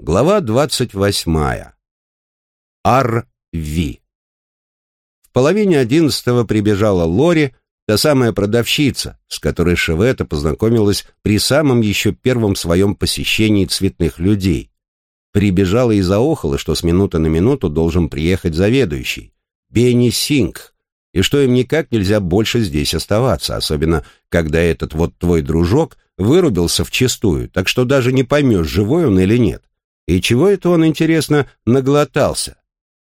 Глава двадцать восьмая. Ар-Ви. В половине одиннадцатого прибежала Лори, та самая продавщица, с которой Шевета познакомилась при самом еще первом своем посещении цветных людей. Прибежала и заохала, что с минуты на минуту должен приехать заведующий, Бенни Синг, и что им никак нельзя больше здесь оставаться, особенно когда этот вот твой дружок вырубился вчистую, так что даже не поймешь, живой он или нет. И чего это он, интересно, наглотался?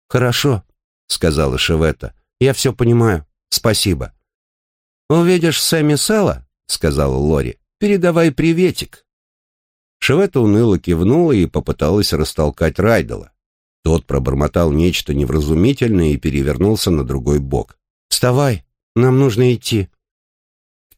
Хорошо, сказала Шевета. Я все понимаю. Спасибо. Увидишь Сэмми Сала, сказала Лори, передавай приветик. Шевета уныло кивнула и попыталась растолкать Райдела. Тот пробормотал нечто невразумительное и перевернулся на другой бок. «Вставай, нам нужно идти».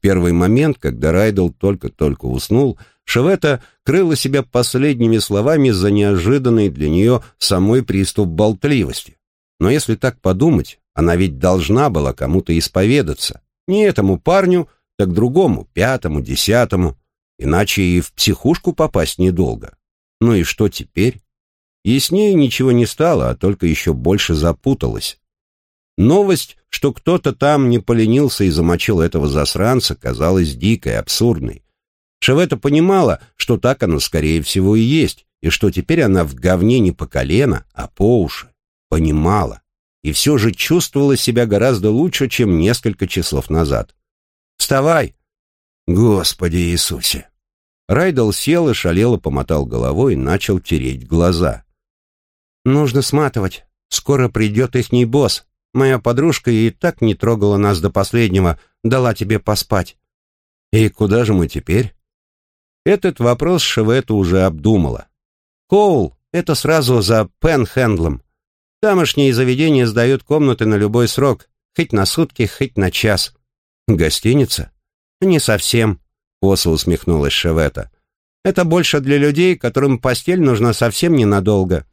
Первый момент, когда Райдел только-только уснул, Шевета крыла себя последними словами за неожиданный для нее самой приступ болтливости. Но если так подумать, она ведь должна была кому-то исповедаться. Не этому парню, так другому, пятому, десятому. Иначе и в психушку попасть недолго. Ну и что теперь? Яснее ничего не стало, а только еще больше запуталась. Новость, что кто-то там не поленился и замочил этого засранца, казалась дикой, абсурдной. Шевета понимала, что так оно, скорее всего, и есть, и что теперь она в говне не по колено, а по уши. Понимала. И все же чувствовала себя гораздо лучше, чем несколько часов назад. «Вставай!» «Господи Иисусе!» Райдл сел и шалело помотал головой и начал тереть глаза. «Нужно сматывать. Скоро придет ихний босс. Моя подружка и так не трогала нас до последнего, дала тебе поспать». «И куда же мы теперь?» Этот вопрос Шевета уже обдумала. «Коул — это сразу за Пенхендлом. Тамошние заведения сдают комнаты на любой срок, хоть на сутки, хоть на час». «Гостиница?» «Не совсем», — косо усмехнулась Шевета. «Это больше для людей, которым постель нужна совсем ненадолго».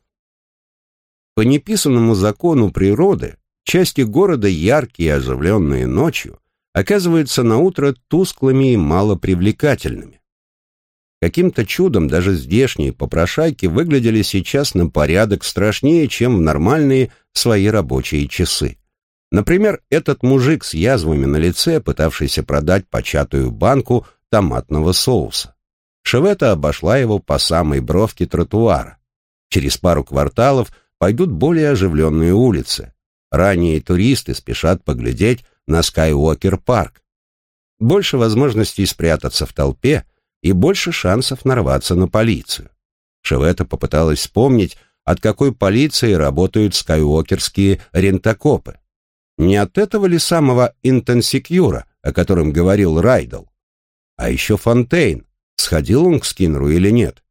По неписанному закону природы, части города, яркие и оживленные ночью, оказываются на утро тусклыми и малопривлекательными. Каким-то чудом даже здешние попрошайки выглядели сейчас на порядок страшнее, чем в нормальные свои рабочие часы. Например, этот мужик с язвами на лице, пытавшийся продать початую банку томатного соуса. Шевета обошла его по самой бровке тротуара. Через пару кварталов пойдут более оживленные улицы. Ранние туристы спешат поглядеть на Скайуокер-парк. Больше возможностей спрятаться в толпе, и больше шансов нарваться на полицию. Шевета попыталась вспомнить, от какой полиции работают скайуокерские рентокопы. Не от этого ли самого интенсикюра, о котором говорил Райдл? А еще Фонтейн. Сходил он к Скиннеру или нет?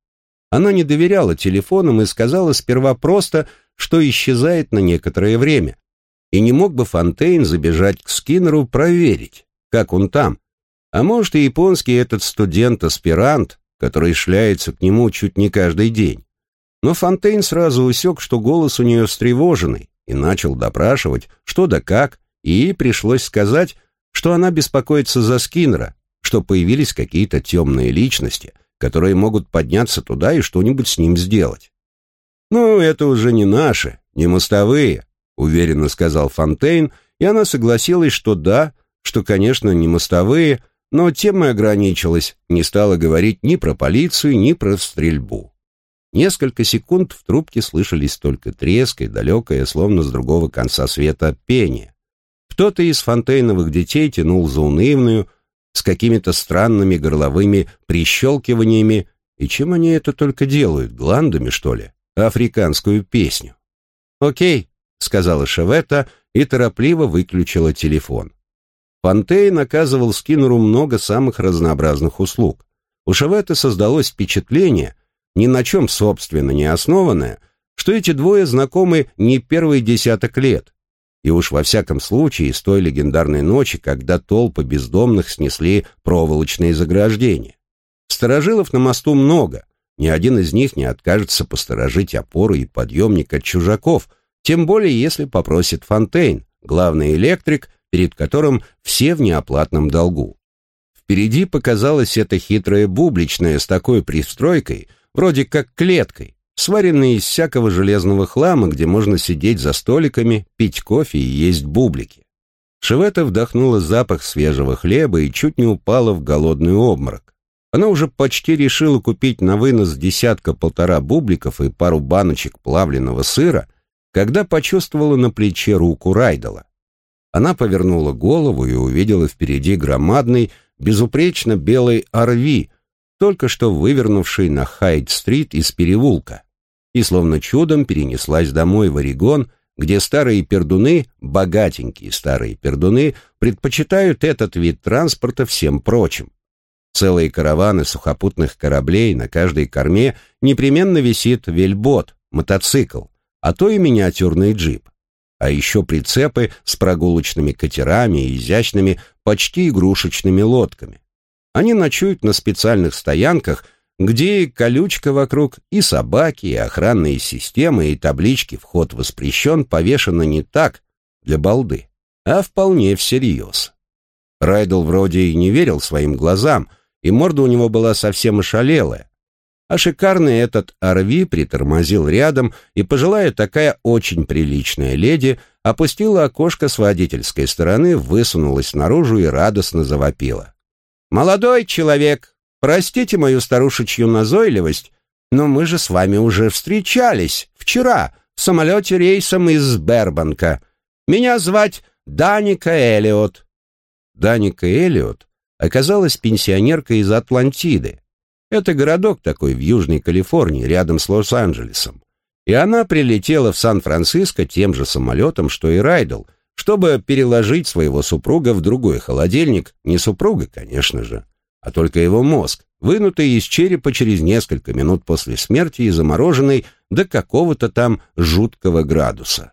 Она не доверяла телефонам и сказала сперва просто, что исчезает на некоторое время. И не мог бы Фонтейн забежать к Скиннеру проверить, как он там, а может, и японский этот студент-аспирант, который шляется к нему чуть не каждый день. Но Фонтейн сразу усек, что голос у нее встревоженный, и начал допрашивать, что да как, и ей пришлось сказать, что она беспокоится за Скиннера, что появились какие-то темные личности, которые могут подняться туда и что-нибудь с ним сделать. «Ну, это уже не наши, не мостовые», — уверенно сказал Фонтейн, и она согласилась, что да, что, конечно, не мостовые, но тем и ограничилась, не стала говорить ни про полицию, ни про стрельбу. Несколько секунд в трубке слышались только треск и далекое, словно с другого конца света, пение. Кто-то из фонтейновых детей тянул заунывную, с какими-то странными горловыми прищелкиваниями, и чем они это только делают, гландами, что ли, африканскую песню. «Окей», — сказала Шевета и торопливо выключила телефон. Фонтейн оказывал Скиннеру много самых разнообразных услуг. У Шеветы создалось впечатление, ни на чем собственно не основанное, что эти двое знакомы не первый десяток лет. И уж во всяком случае с той легендарной ночи, когда толпы бездомных снесли проволочные заграждения. Сторожилов на мосту много, ни один из них не откажется посторожить опору и подъемник от чужаков, тем более если попросит Фонтейн, главный электрик, перед которым все в неоплатном долгу. Впереди показалась эта хитрая бубличная с такой пристройкой, вроде как клеткой, сваренный из всякого железного хлама, где можно сидеть за столиками, пить кофе и есть бублики. Шевета вдохнула запах свежего хлеба и чуть не упала в голодный обморок. Она уже почти решила купить на вынос десятка-полтора бубликов и пару баночек плавленного сыра, когда почувствовала на плече руку Райдела. Она повернула голову и увидела впереди громадный, безупречно белый Орви, только что вывернувший на Хайд-стрит из переулка, и словно чудом перенеслась домой в Орегон, где старые пердуны, богатенькие старые пердуны, предпочитают этот вид транспорта всем прочим. Целые караваны сухопутных кораблей, на каждой корме непременно висит вельбот, мотоцикл, а то и миниатюрный джип. А еще прицепы с прогулочными катерами и изящными, почти игрушечными лодками. Они ночуют на специальных стоянках, где и колючка вокруг, и собаки, и охранные системы, и таблички «Вход воспрещен» повешены не так, для балды, а вполне всерьез. Райдл вроде и не верил своим глазам, и морда у него была совсем ошалелая. А шикарный этот Орви притормозил рядом, и пожилая такая очень приличная леди опустила окошко с водительской стороны, высунулась наружу и радостно завопила. «Молодой человек, простите мою старушечью назойливость, но мы же с вами уже встречались вчера в самолете рейсом из Бербанка. Меня звать Даника Элиот». Даника Элиот оказалась пенсионеркой из Атлантиды. Это городок такой в Южной Калифорнии, рядом с Лос-Анджелесом. И она прилетела в Сан-Франциско тем же самолетом, что и Райдл — чтобы переложить своего супруга в другой холодильник, не супруга, конечно же, а только его мозг, вынутый из черепа через несколько минут после смерти и замороженный до какого-то там жуткого градуса.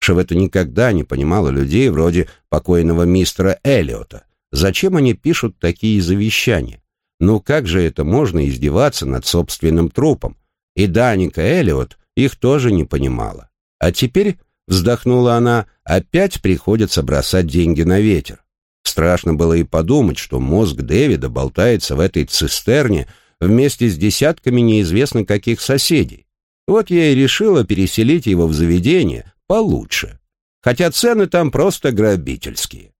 Шевета никогда не понимала людей вроде покойного мистера Эллиота. Зачем они пишут такие завещания? Ну как же это можно издеваться над собственным трупом? И Даника Эллиот их тоже не понимала. А теперь Вздохнула она, опять приходится бросать деньги на ветер. Страшно было и подумать, что мозг Дэвида болтается в этой цистерне вместе с десятками неизвестно каких соседей. Вот я и решила переселить его в заведение получше. Хотя цены там просто грабительские.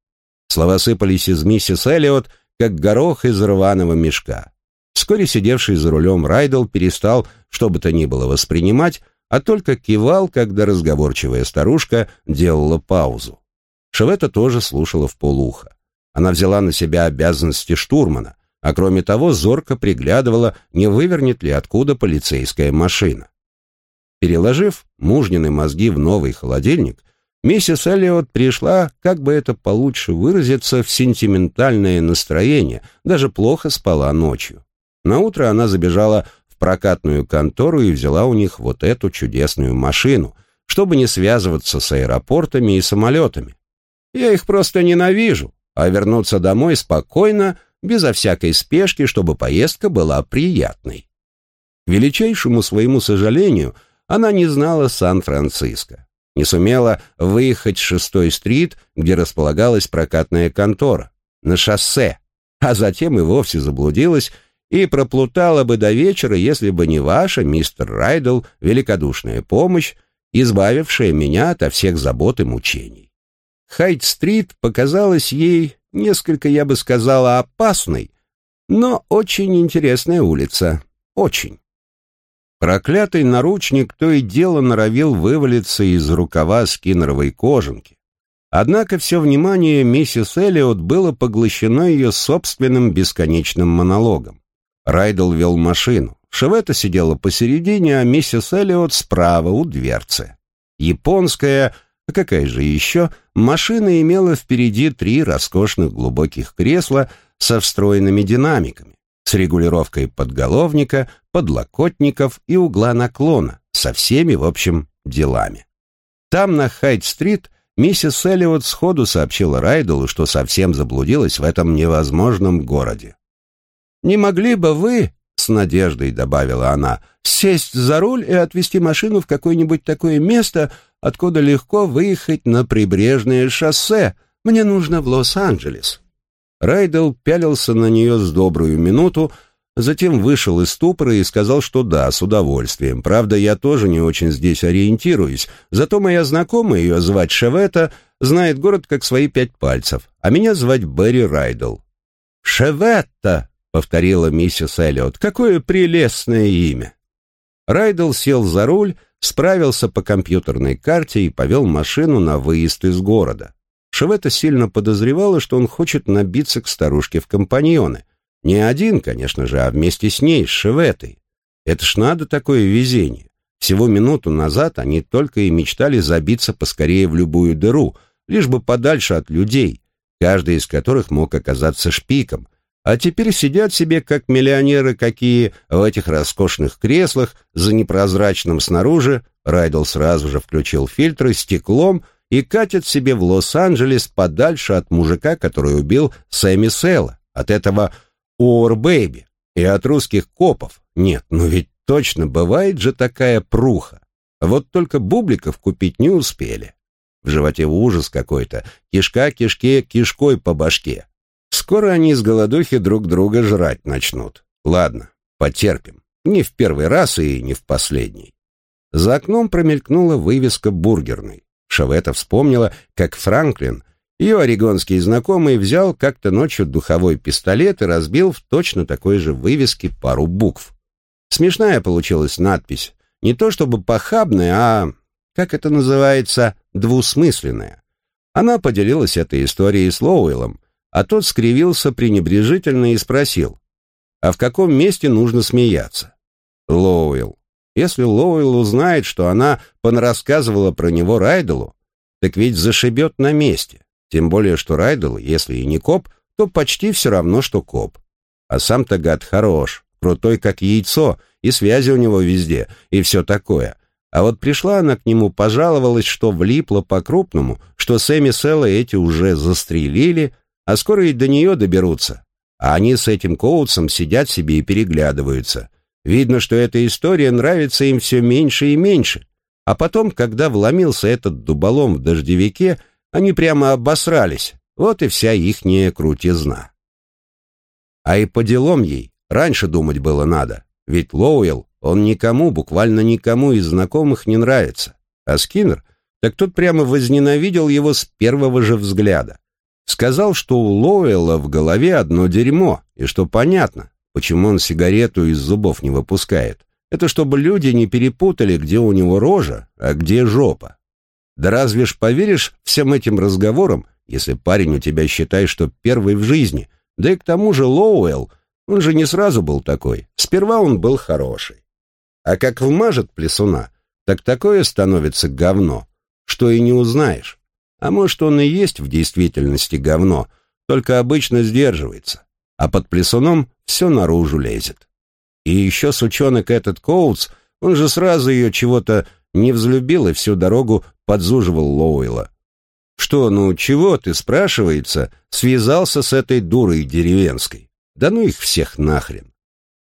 Слова сыпались из миссис Эллиот, как горох из рваного мешка. Вскоре сидевший за рулем Райдл перестал, что бы то ни было, воспринимать, а только кивал, когда разговорчивая старушка делала паузу. Шевета тоже слушала в полуха. Она взяла на себя обязанности штурмана, а кроме того зорко приглядывала, не вывернет ли откуда полицейская машина. Переложив мужнины мозги в новый холодильник, миссис Эллиот пришла, как бы это получше выразиться, в сентиментальное настроение, даже плохо спала ночью. Наутро она забежала прокатную контору и взяла у них вот эту чудесную машину, чтобы не связываться с аэропортами и самолетами. Я их просто ненавижу, а вернуться домой спокойно, безо всякой спешки, чтобы поездка была приятной. К величайшему своему сожалению, она не знала Сан-Франциско, не сумела выехать с шестой стрит, где располагалась прокатная контора, на шоссе, а затем и вовсе заблудилась и проплутала бы до вечера, если бы не ваша, мистер Райдл, великодушная помощь, избавившая меня ото всех забот и мучений. Хайт-стрит показалась ей несколько, я бы сказала, опасной, но очень интересная улица. Очень. Проклятый наручник то и дело норовил вывалиться из рукава скиннеровой кожанки. Однако все внимание миссис Эллиот было поглощено ее собственным бесконечным монологом. Райдл вел машину. Шевета сидела посередине, а миссис Эллиот справа у дверцы. Японская, а какая же еще, машина имела впереди три роскошных глубоких кресла со встроенными динамиками, с регулировкой подголовника, подлокотников и угла наклона, со всеми, в общем, делами. Там, на Хайт-стрит, миссис Эллиот сходу сообщила Райделу, что совсем заблудилась в этом невозможном городе. «Не могли бы вы, — с надеждой добавила она, — сесть за руль и отвезти машину в какое-нибудь такое место, откуда легко выехать на прибрежное шоссе? Мне нужно в Лос-Анджелес». Райдел пялился на нее с добрую минуту, Затем вышел из ступора и сказал, что да, с удовольствием. Правда, я тоже не очень здесь ориентируюсь. Зато моя знакомая, ее звать Шевета, знает город как свои пять пальцев, а меня звать Берри Райдл. «Шеветта!» — повторила миссис Эллиот. «Какое прелестное имя!» Райдл сел за руль, справился по компьютерной карте и повел машину на выезд из города. Шевета сильно подозревала, что он хочет набиться к старушке в компаньоны — не один, конечно же, а вместе с ней, с Шеветой. Это ж надо такое везение. Всего минуту назад они только и мечтали забиться поскорее в любую дыру, лишь бы подальше от людей, каждый из которых мог оказаться шпиком. А теперь сидят себе, как миллионеры какие, в этих роскошных креслах, за непрозрачным снаружи, Райдл сразу же включил фильтры, стеклом и катят себе в Лос-Анджелес подальше от мужика, который убил Сэмми Села, от этого Уор Бэйби и от русских копов. Нет, ну ведь точно бывает же такая пруха. Вот только бубликов купить не успели. В животе ужас какой-то, кишка кишке кишкой по башке. Скоро они с голодухи друг друга жрать начнут. Ладно, потерпим. Не в первый раз и не в последний. За окном промелькнула вывеска бургерной. Шавета вспомнила, как Франклин ее орегонский знакомый взял как-то ночью духовой пистолет и разбил в точно такой же вывеске пару букв. Смешная получилась надпись. Не то чтобы похабная, а, как это называется, двусмысленная. Она поделилась этой историей с Лоуэллом, а тот скривился пренебрежительно и спросил, а в каком месте нужно смеяться? Лоуэлл. Если Лоуэлл узнает, что она понарассказывала про него Райделу, так ведь зашибет на месте. Тем более, что Райдл, если и не коп, то почти все равно, что коп. А сам-то гад хорош, крутой как яйцо, и связи у него везде, и все такое. А вот пришла она к нему, пожаловалась, что влипла по-крупному, что Сэмми Селла эти уже застрелили, а скоро и до нее доберутся. А они с этим Коутсом сидят себе и переглядываются. Видно, что эта история нравится им все меньше и меньше. А потом, когда вломился этот дуболом в дождевике, они прямо обосрались, вот и вся ихняя крутизна. А и по делам ей раньше думать было надо, ведь Лоуэлл, он никому, буквально никому из знакомых не нравится. А Скиннер, так тот прямо возненавидел его с первого же взгляда. Сказал, что у Лоуэлла в голове одно дерьмо, и что понятно, почему он сигарету из зубов не выпускает. Это чтобы люди не перепутали, где у него рожа, а где жопа. Да разве ж поверишь всем этим разговорам, если парень у тебя считает, что первый в жизни? Да и к тому же Лоуэлл, он же не сразу был такой. Сперва он был хороший. А как вмажет плесуна, так такое становится говно, что и не узнаешь. А может, он и есть в действительности говно, только обычно сдерживается. А под плесуном все наружу лезет. И еще сучонок этот Коутс, он же сразу ее чего-то не взлюбил и всю дорогу подзуживал Лоуэлла. «Что, ну чего ты, спрашивается, связался с этой дурой деревенской? Да ну их всех нахрен!»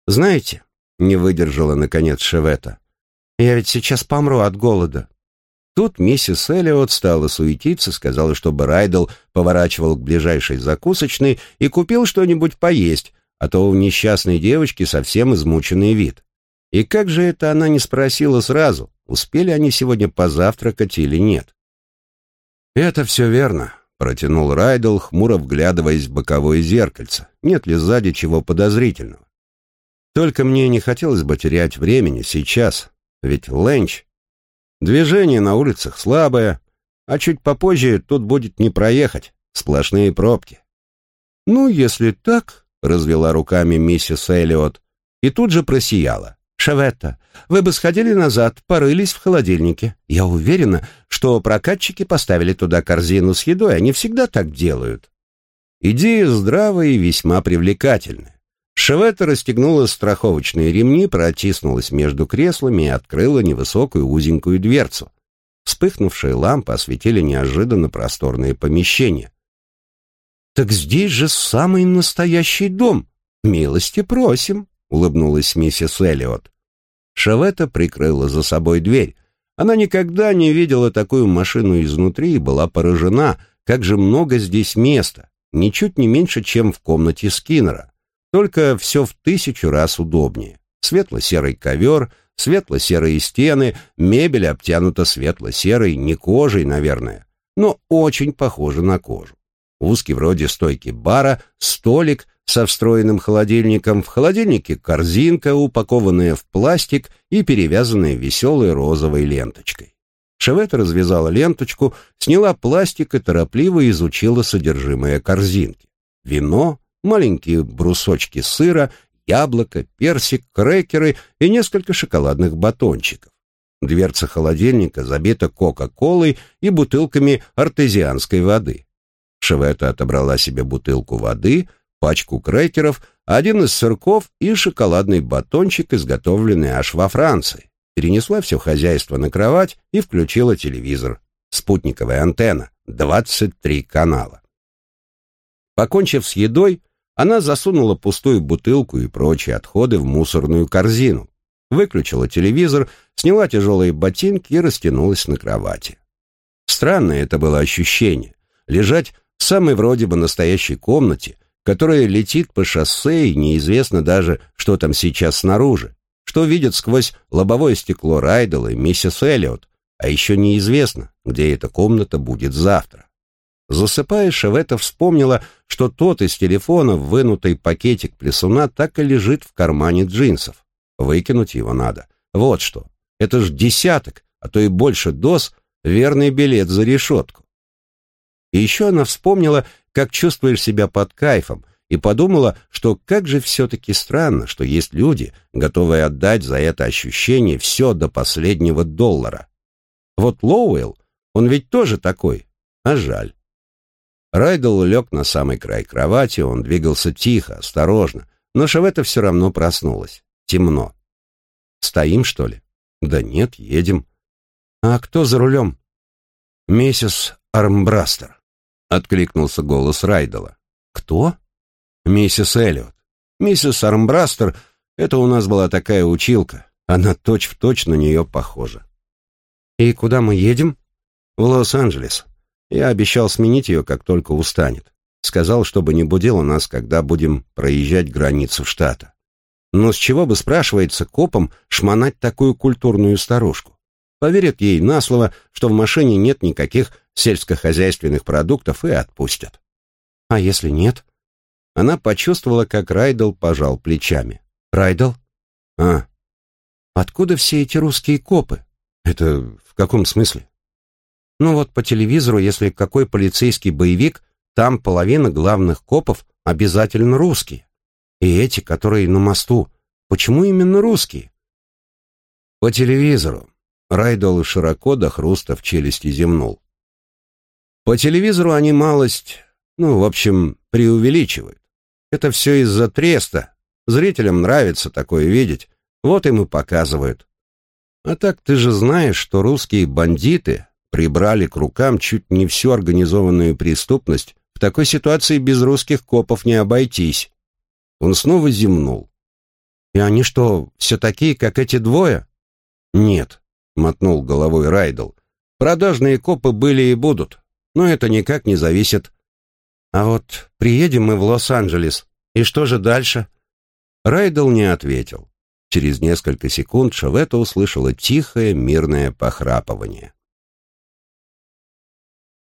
«Знаете», — не выдержала наконец Шевета, «я ведь сейчас помру от голода». Тут миссис Эллиот стала суетиться, сказала, чтобы Райдл поворачивал к ближайшей закусочной и купил что-нибудь поесть, а то у несчастной девочки совсем измученный вид. И как же это она не спросила сразу, успели они сегодня позавтракать или нет? «Это все верно», — протянул Райдл, хмуро вглядываясь в боковое зеркальце. «Нет ли сзади чего подозрительного?» «Только мне не хотелось бы терять времени сейчас, ведь ленч. Движение на улицах слабое, а чуть попозже тут будет не проехать, сплошные пробки». «Ну, если так», — развела руками миссис Эллиот, и тут же просияла. Шаветта, вы бы сходили назад, порылись в холодильнике. Я уверена, что прокатчики поставили туда корзину с едой, они всегда так делают». Идея здравая и весьма привлекательная. Шеветта расстегнула страховочные ремни, протиснулась между креслами и открыла невысокую узенькую дверцу. Вспыхнувшие лампы осветили неожиданно просторные помещения. «Так здесь же самый настоящий дом. Милости просим!» — улыбнулась миссис Эллиот. Шавета прикрыла за собой дверь. Она никогда не видела такую машину изнутри и была поражена, как же много здесь места, ничуть не меньше, чем в комнате Скиннера. только все в тысячу раз удобнее. Светло-серый ковер, светло-серые стены, мебель обтянута светло-серой, не кожей, наверное, но очень похоже на кожу. Узкий вроде стойки бара, столик со встроенным холодильником, в холодильнике корзинка, упакованная в пластик и перевязанная веселой розовой ленточкой. Шевета развязала ленточку, сняла пластик и торопливо изучила содержимое корзинки. Вино, маленькие брусочки сыра, яблоко, персик, крекеры и несколько шоколадных батончиков. Дверца холодильника забита кока-колой и бутылками артезианской воды. Шевета отобрала себе бутылку воды, пачку крекеров, один из сырков и шоколадный батончик, изготовленный аж во Франции. Перенесла все хозяйство на кровать и включила телевизор. Спутниковая антенна, 23 канала. Покончив с едой, она засунула пустую бутылку и прочие отходы в мусорную корзину, выключила телевизор, сняла тяжелые ботинки и растянулась на кровати. Странное это было ощущение — лежать в самой вроде бы настоящей комнате, которая летит по шоссе, и неизвестно даже, что там сейчас снаружи, что видят сквозь лобовое стекло Райдела и миссис Эллиот, а еще неизвестно, где эта комната будет завтра. Засыпая, Шевета вспомнила, что тот из телефона, вынутый пакетик плесуна, так и лежит в кармане джинсов. Выкинуть его надо. Вот что. Это ж десяток, а то и больше доз, верный билет за решетку. И еще она вспомнила, как чувствуешь себя под кайфом, и подумала, что как же все-таки странно, что есть люди, готовые отдать за это ощущение все до последнего доллара. Вот Лоуэлл, он ведь тоже такой, а жаль. Райдл лег на самый край кровати, он двигался тихо, осторожно, но Шавета все равно проснулась. Темно. «Стоим, что ли?» «Да нет, едем». «А кто за рулем?» «Миссис Армбрастер», — откликнулся голос Райдела. «Кто?» «Миссис Эллиот. Миссис Армбрастер — это у нас была такая училка. Она точь-в-точь точь на нее похожа». «И куда мы едем?» «В Лос-Анджелес. Я обещал сменить ее, как только устанет. Сказал, чтобы не будила нас, когда будем проезжать границу штата. Но с чего бы, спрашивается, копам шмонать такую культурную старушку? Поверят ей на слово, что в машине нет никаких сельскохозяйственных продуктов и отпустят. А если нет? Она почувствовала, как Райдл пожал плечами. Райдл? А. Откуда все эти русские копы? Это в каком смысле? Ну вот по телевизору, если какой полицейский боевик, там половина главных копов обязательно русские. И эти, которые на мосту, почему именно русские? По телевизору. Райдол широко до хруста в челюсти земнул. По телевизору они малость, ну, в общем, преувеличивают. Это все из-за треста. Зрителям нравится такое видеть, вот им и показывают. А так ты же знаешь, что русские бандиты прибрали к рукам чуть не всю организованную преступность, в такой ситуации без русских копов не обойтись. Он снова зевнул. «И они что, все такие, как эти двое?» «Нет», — мотнул головой Райдл. «Продажные копы были и будут, но это никак не зависит». «А вот приедем мы в Лос-Анджелес, и что же дальше?» Райдл не ответил. Через несколько секунд Шавета услышала тихое мирное похрапывание.